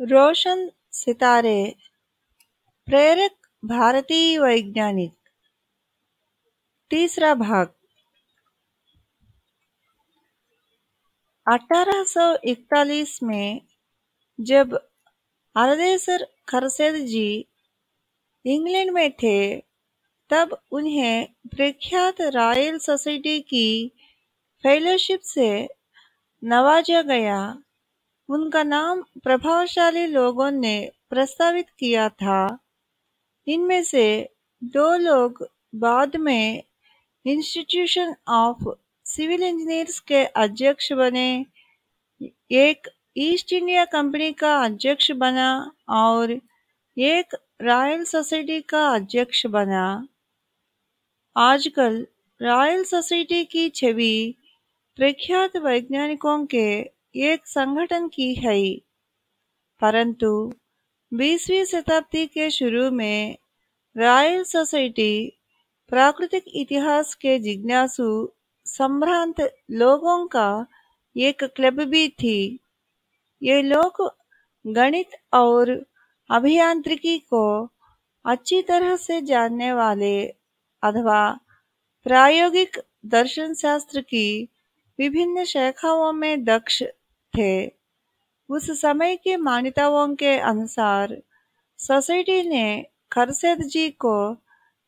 रोशन सितारे, प्रेरक भारतीय वैज्ञानिक। तीसरा भाग। 1841 में जब अरदेसर खरसेद जी इंग्लैंड में थे, तब उन्हें प्रख्यात रॉयल सोसाइटी की फेलोशिप से नवाजा गया। उनका नाम प्रभावशाली लोगों ने प्रस्तावित किया था। इनमें से दो लोग बाद में इंस्टीट्यूशन ऑफ़ सिविल इंजीनियर्स के अध्यक्ष बने। एक ईस्ट इंडिया कंपनी का अध्यक्ष बना और एक रॉयल सोसाइटी का अध्यक्ष बना। आजकल रॉयल सोसाइटी की छवि प्रख्यात वैज्ञानिकों के एक संगठन की है। परंतु 20वीं शताब्दी के शुरू में रॉयल सोसाइटी प्राकृतिक इतिहास के जिज्ञासु, संभ्रांत लोगों का एक क्लब भी थी। ये लोग गणित और अभियांत्रिकी को अच्छी तरह से जानने वाले अथवा प्रायोगिक दर्शन शास्त्र की विभिन्न शाखाओं में दक्ष थे। उस समय की मान्यताओं के अनुसार सोसाइटी ने खरसेद जी को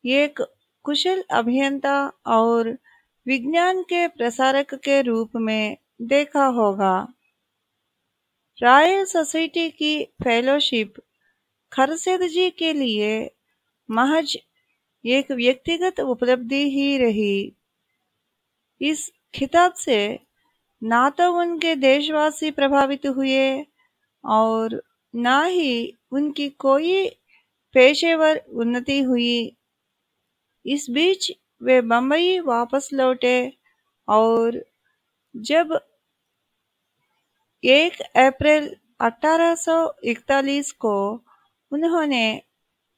एक कुशल अभियंता और विज्ञान के प्रसारक के रूप में देखा होगा। रॉयल सोसाइटी की फेलोशिप खरसेद जी के लिए महज एक व्यक्तिगत उपलब्धि ही रही। इस खिताब से ना तो उनके देशवासी प्रभावित हुए और ना ही उनकी कोई पेशेवर उन्नति हुई। इस बीच वे बंबई वापस लौटे और जब एक अप्रैल 1841 को उन्होंने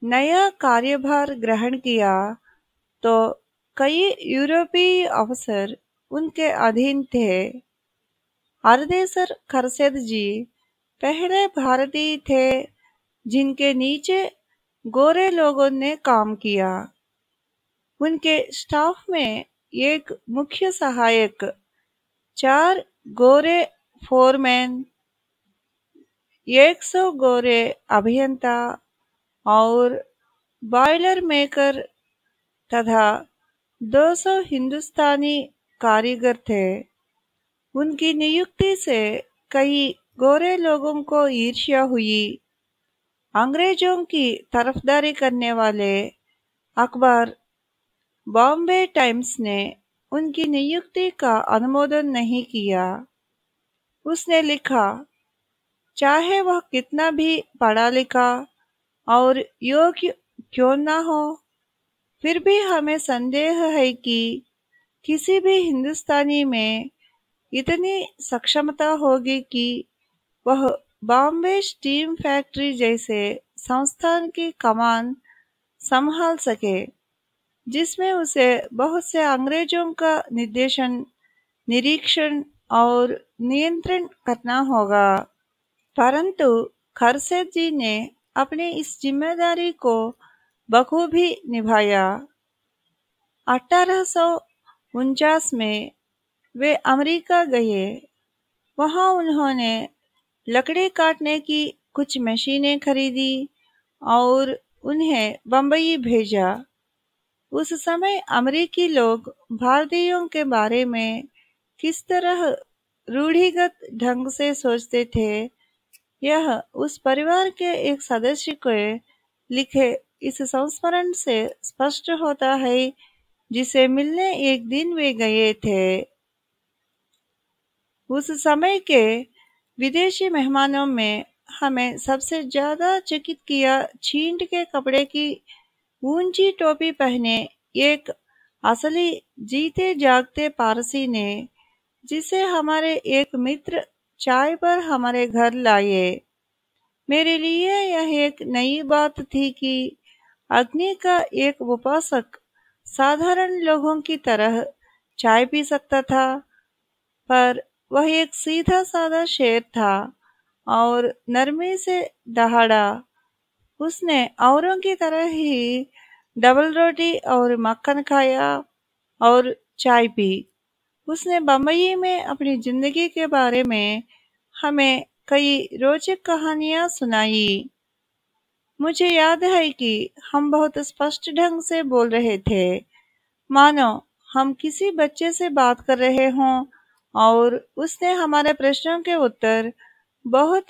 नया कार्यभार ग्रहण किया तो कई यूरोपीय अफसर उनके अधीन थे। हरदेसर खरसेद जी पहले भारतीय थे, जिनके नीचे गोरे लोगों ने काम किया। उनके स्टाफ में एक मुख्य सहायक, चार गोरे फोरमैन, एक सौ गोरे अभियंता और बॉयलर मेकर तथा 200 हिंदुस्तानी कारीगर थे। उनकी नियुक्ति से कई गोरे लोगों को ईर्ष्या हुई। अंग्रेज़ों की तरफदारी करने वाले अखबार बॉम्बे टाइम्स ने उनकी नियुक्ति का अनुमोदन नहीं किया। उसने लिखा, चाहे वह कितना भी पढ़ा लिखा और योग्य क्यों ना हो, फिर भी हमें संदेह है कि किसी भी हिंदुस्तानी में इतनी सक्षमता होगी कि वह बॉम्बे स्टीम फैक्ट्री जैसे संस्थान की कमान संभाल सके, जिसमें उसे बहुत से अंग्रेज़ों का निर्देशन, निरीक्षण और नियंत्रण करना होगा। परंतु खरसेद जी ने अपनी इस ज़िम्मेदारी को बखूबी निभाया। अठारह में वे अमेरिका गए। वहाँ उन्होंने लकड़ी काटने की कुछ मशीनें खरीदी और उन्हें बम्बई भेजा। उस समय अमेरिकी लोग भारतीयों के बारे में किस तरह रूढ़िगत ढंग से सोचते थे, यह उस परिवार के एक सदस्य के लिखे इस संस्मरण से स्पष्ट होता है, जिसे मिलने एक दिन वे गए थे। उस समय के विदेशी मेहमानों में हमें सबसे ज़्यादा चकित किया छींट के कपड़े की ऊँची टोपी पहने एक असली जीते जागते पारसी ने, जिसे हमारे एक मित्र चाय पर हमारे घर लाए। मेरे लिए यह एक नई बात थी कि अग्नि का एक उपासक साधारण लोगों की तरह चाय पी सकता था, पर वह एक सीधा साधा शेर था और नरमी से दहाड़ा। उसने औरों की तरह ही डबल रोटी और मक्खन खाया और चाय पी। उसने बम्बई में अपनी ज़िंदगी के बारे में हमें कई रोचक कहानियाँ सुनाई। मुझे याद है कि हम बहुत स्पष्ट ढंग से बोल रहे थे, मानो हम किसी बच्चे से बात कर रहे हों और उसने हमारे प्रश्नों के उत्तर बहुत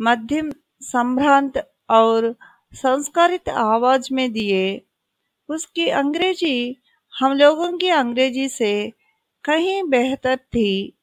मध्यम, संभ्रांत और संस्कारित आवाज़ में दिए। उसकी अंग्रेज़ी, हम लोगों की अंग्रेज़ी से कहीं बेहतर थी।